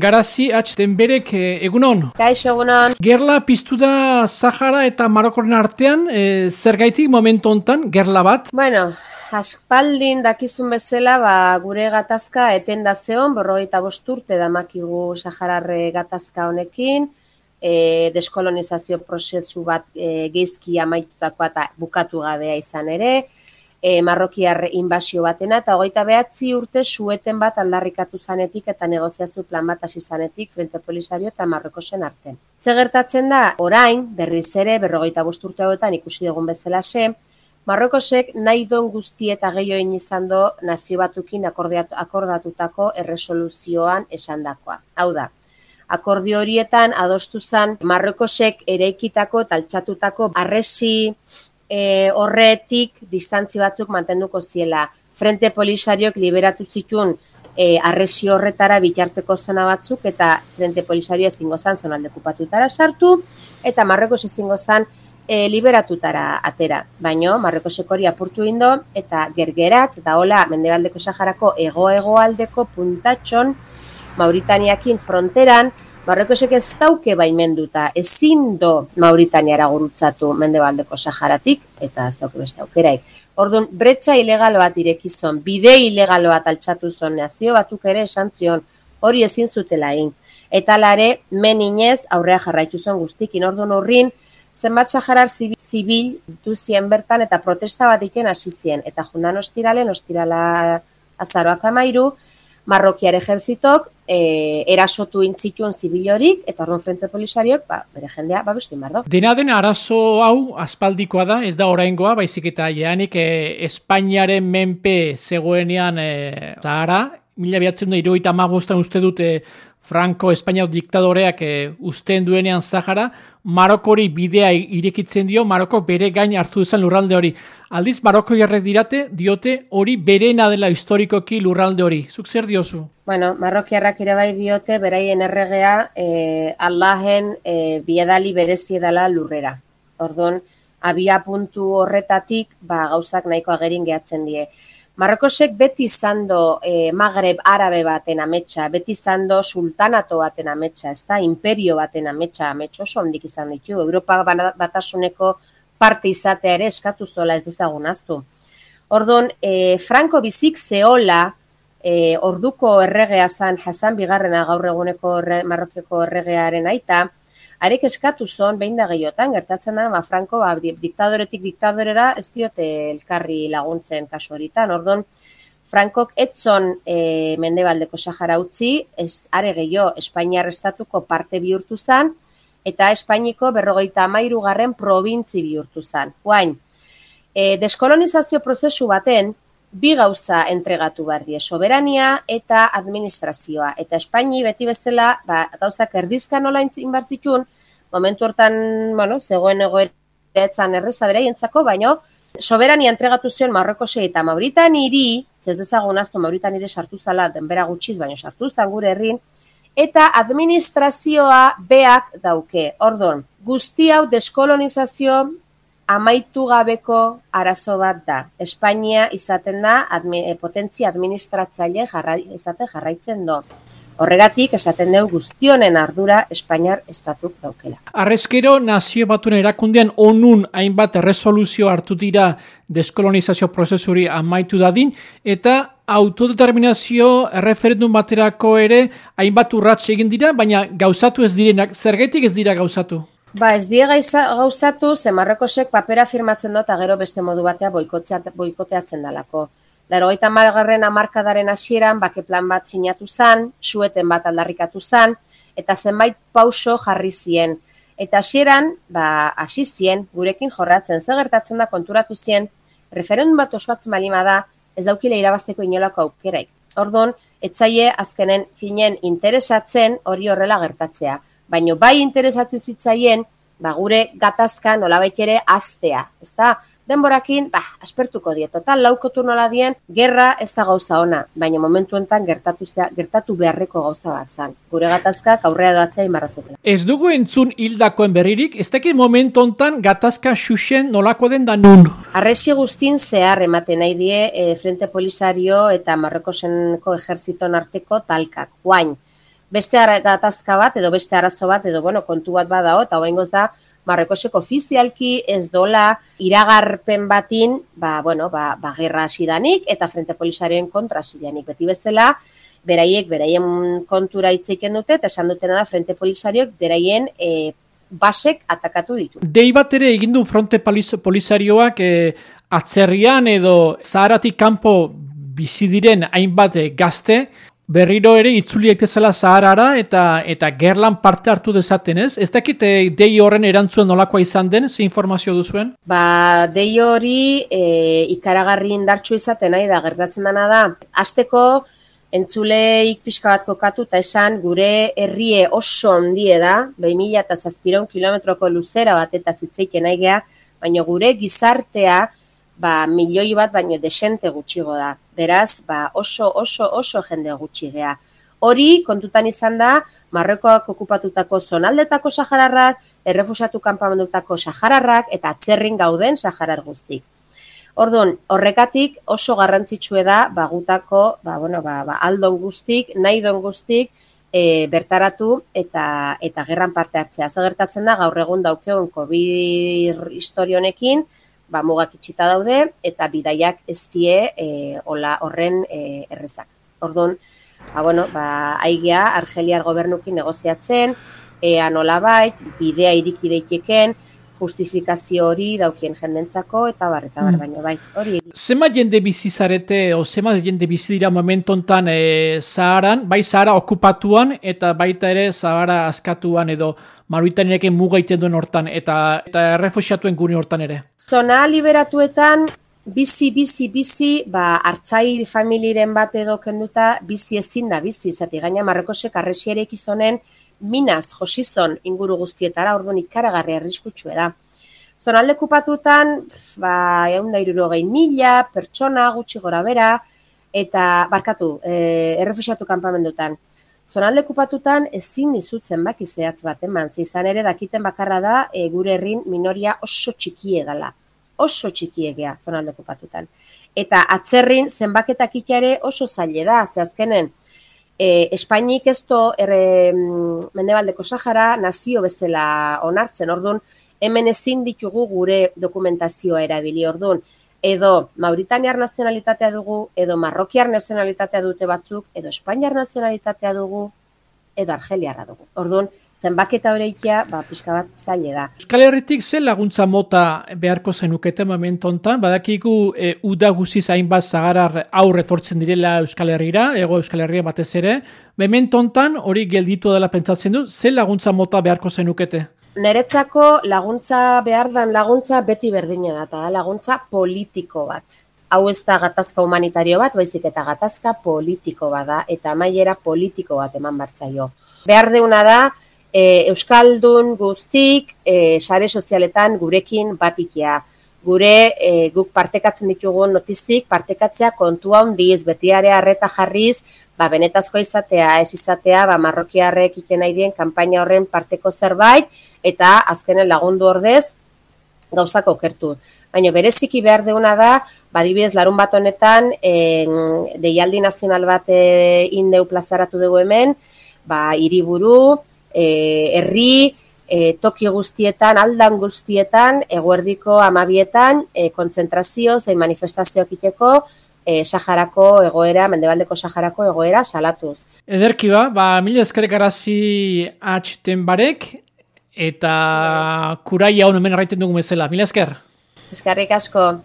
Garazi atxten berek egunon. Kaixo egunon. Gerla piztu da Zahara eta Marokoren artean, e, zer gaitik momentu hontan, gerla bat? Bueno, aspaldin dakizun bezala, ba, gure gatazka eten da zeon, borroi eta bosturte damakigu Zahararre gatazka honekin, e, deskolonizazio prozesu bat e, geizki amaitutakoa eta bukatu gabea izan ere, e, marrokiar inbasio batena, eta hogeita behatzi urte sueten bat aldarrikatu zanetik eta negoziazio plan bat hasi zanetik Frente Polisario eta Marrokosen arten. Ze gertatzen da, orain, berriz ere, berrogeita bosturte hauetan ikusi egun bezala se, Marrokosek nahi don guzti eta gehioin izan do nazio batukin akordatutako erresoluzioan esandakoa. Hau da, akordio horietan adostu zen Marrokosek ereikitako eta altxatutako arresi e, horretik distantzi batzuk mantenduko ziela. Frente Polisariok liberatu zituen e, arresi horretara bitarteko zona batzuk eta Frente Polisario ezingo zan zonalde kupatutara sartu eta Marrokos ezingo zan e, liberatutara atera. Baino, Marrokosek hori apurtu indo eta gergerat eta hola Mendebaldeko Saharako ego-egoaldeko puntatxon Mauritaniakin fronteran, Marrokosek ez dauke baimenduta, ezin do Mauritaniara gurutzatu mendebaldeko Saharatik, eta ez dauke beste aukeraik. Orduan, bretxa ilegal bat irekizon, bide ilegal bat altxatu zon, nazio batuk ere esan zion, hori ezin zutela egin. Eta lare, meninez aurrea jarraitu zuen guztikin, orduan horrin, zenbat Saharar zibil duzien bertan eta protesta bat iken hasi zien. Eta jundan ostiralen, ostirala azaroak amairu, Marrokiar ejertzitok e, erasotu intzituen zibilorik eta horren frente polisariok ba, bere jendea babestu inbardo. Dena den arazo hau aspaldikoa da, ez da oraingoa, baizik eta jeanik e, Espainiaren menpe zegoenean e, zahara, mila behatzen da iruita magustan uste dute Franco Espainiak diktadoreak e, usten duenean Zahara, Marokori bidea irekitzen dio, Maroko bere gain hartu duzan lurralde hori. Aldiz, Maroko jarrek dirate, diote hori berena dela historikoki lurralde hori. Zuk zer diozu? Bueno, Marrokiarrak ere bai diote, beraien erregea, e, Allahen e, biedali berezi lurrera. Orduan, abia puntu horretatik, ba, gauzak nahiko agerin gehatzen die. Marrokosek beti izando e, Magreb arabe baten ametsa, beti izando sultanato baten ametsa, ez da, imperio baten ametsa, ametsa oso ondik izan ditu. Europa batasuneko parte izatea ere eskatu zola ez dezagun aztu. Orduan, e, Franco bizik zeola, e, orduko erregea zan, Hasan Bigarrena gaur eguneko Marrokeko erregearen aita, arek eskatu zon, behin da gehiotan, gertatzen da, ma Franco, ba, diktadoretik diktadorera, ez diote elkarri laguntzen kasu horitan, ordon, Frankok etzon e, mendebaldeko Sahara utzi, ez are gehiago Espainiar estatuko parte bihurtu zen, eta Espainiko berrogeita amairu garren probintzi bihurtu zen. Guain, e, deskolonizazio prozesu baten, bi gauza entregatu behar die, soberania eta administrazioa. Eta Espaini beti bezala, ba, gauzak erdizka nola inbartzitun, momentu hortan, bueno, zegoen egoeretzan erreza beraientzako, baino, soberania entregatu zion Marrokose eta Mauritan iri, ez dezagun aztu Mauritan iri sartu zala, denbera gutxiz, baino sartu zan gure herrin, eta administrazioa beak dauke. Ordon, guzti hau deskolonizazio amaitu gabeko arazo bat da. Espainia izaten da admi, potentzia administratzaile jarra, izaten jarraitzen do. Horregatik esaten dugu guztionen ardura Espainiar estatuk daukela. Arrezkero nazio batuen erakundean onun hainbat resoluzio hartu dira deskolonizazio prozesuri amaitu dadin eta autodeterminazio referendum baterako ere hainbat urratxe egin dira, baina gauzatu ez direnak, zergetik ez dira gauzatu? Ba ez die gauzatu, ze Marrokosek papera firmatzen dut, gero beste modu batea boikoteatzen dalako. Laro gaita margarren amarkadaren hasieran bake plan bat sinatu zan, sueten bat aldarrikatu zan, eta zenbait pauso jarri zien. Eta hasieran, ba, hasi zien, gurekin jorratzen, ze gertatzen da konturatu zien, referendum bat osoatzen malima da, ez daukile irabazteko inolako aukeraik. Ordon, etzaie azkenen finen interesatzen hori horrela gertatzea. Baino bai interesatzen zitzaien, ba, gure gatazka nolabait ere aztea. Ez da, denborakin, ba, aspertuko die, total, laukotu nola dien, gerra ez da gauza ona, baina momentu enten gertatu, zea, gertatu beharreko gauza bat zan. Gure gatazkak aurrea doatzea imarrazokela. Ez dugu entzun hildakoen berririk, ez dakit momentu enten gatazka xuxen nolako den da nun? Arresi guztin zehar ematen nahi die e, Frente Polisario eta Marrokosenko ejerziton arteko talkak. Guain, beste gatazka bat edo beste arazo bat edo bueno, kontu bat badao eta hoengoz da Marrekoseko ofizialki ez dola iragarpen batin, ba, bueno, ba, ba gerra hasidanik eta frente polisaren kontra hasidanik beti bezala, beraiek beraien kontura itzeiken dute eta esan dutena da frente polisariok beraien e, basek atakatu ditu. Dei bat ere egin du fronte polisarioak e, atzerrian edo zaharatik kanpo bizi diren hainbat gazte berriro ere itzuli egitezela zaharara eta eta gerlan parte hartu dezaten ez? Ez dakit e, dei horren erantzuen nolakoa izan den, ze informazio duzuen? Ba, dei hori e, ikaragarri indartsu izaten nahi da, gertatzen dena da. Azteko, entzuleik pixka bat kokatu eta esan gure herrie oso ondie da, 2000 eta zazpiron kilometroko luzera bat eta zitzeiken nahi geha, baina gure gizartea, ba, milioi bat baino desente gutxigo da. Beraz, ba, oso, oso, oso jende gutxi gea. Hori, kontutan izan da, Marrekoak okupatutako zonaldetako sahararrak, errefusatu kanpamendutako sahararrak, eta atzerrin gauden saharar guztik. Orduan, horrekatik oso garrantzitsue da, bagutako, ba, bueno, ba, ba, aldon guztik, nahi don guztik, e, bertaratu eta eta gerran parte hartzea. Zagertatzen da, gaur egun daukeun COVID historionekin, ba, mugak itxita daude eta bidaiak ez die e, ola, horren e, errezak. Orduan, ba, bueno, ba, aigia Argeliar gobernukin negoziatzen, ea nola bait, bidea iriki daiteken, justifikazio hori daukien jendentzako eta bar eta bar mm. baino bai hori Zema jende bizi zarete o zema jende bizi dira momentu hontan e, Zaharan bai Zahara okupatuan eta baita ere Zahara askatuan edo Maruitanirekin muga iten duen hortan eta eta errefuxiatuen gune hortan ere. Zona liberatuetan bizi, bizi, bizi, ba, hartzai familiren bat edo kenduta, bizi ezin da, bizi, zati gaina Marrekosek arresiarek izonen, minaz josizon inguru guztietara, orduan ikaragarri arriskutsue da. Zonalde kupatutan, ba, egun da irurogei mila, pertsona, gutxi gora bera, eta barkatu, e, errefusiatu kanpamendutan. Zonalde kupatutan ezin dizutzen baki zehatz bat, eman, izan ere dakiten bakarra da e, gure herrin minoria oso txikie dela. Oso txikie gea zonalde kupatutan. Eta atzerrin zenbaketak ere oso zaile da, ze azkenen, e, Espainik ez to erre, mendebaldeko Sahara nazio bezala onartzen, orduan, hemen ezin ditugu gure dokumentazioa erabili, orduan, edo Mauritaniar nazionalitatea dugu, edo Marrokiar nazionalitatea dute batzuk, edo Espainiar nazionalitatea dugu, edo Argeliarra dugu. Orduan, zenbaketa horreikia, ba, pixka bat zaile da. Euskal Herritik zen laguntza mota beharko zenukete momentu honetan, badakigu e, uda guziz hainbat zagarar aurre tortzen direla Euskal Herriera, ego Euskal Herria batez ere, momentu honetan hori gelditu dela pentsatzen du, zen laguntza mota beharko zenukete? Neretzako laguntza behar dan laguntza beti berdina da, laguntza politiko bat. Hau ez da gatazka humanitario bat, baizik eta gatazka politiko bat da, eta maiera politiko bat eman bartzaio. Behar deuna da, e, Euskaldun guztik, e, sare sozialetan gurekin batikia. Gure e, guk partekatzen ditugun notizik, partekatzea kontua handiz, betiare harreta jarriz, ba, benetazkoa izatea, ez izatea, ba, marrokiarrek iken nahi dien kanpaina horren parteko zerbait, eta azkenen lagundu ordez, gauzako okertu. Baina bereziki behar deuna da, badibidez larun bat honetan, en, deialdi nazional bat e, indeu plazaratu dugu hemen, ba, iriburu, e, herri, e, toki guztietan, aldan guztietan, eguerdiko amabietan, e, kontzentrazio, zein manifestazioak iteko, e, Saharako egoera, mendebaldeko Saharako egoera salatuz. Ederki ba, ba mila ezkerek arazi atxiten barek, eta kurai hau hemen arraiten dugu bezala. Mila esker? Eskerrik asko.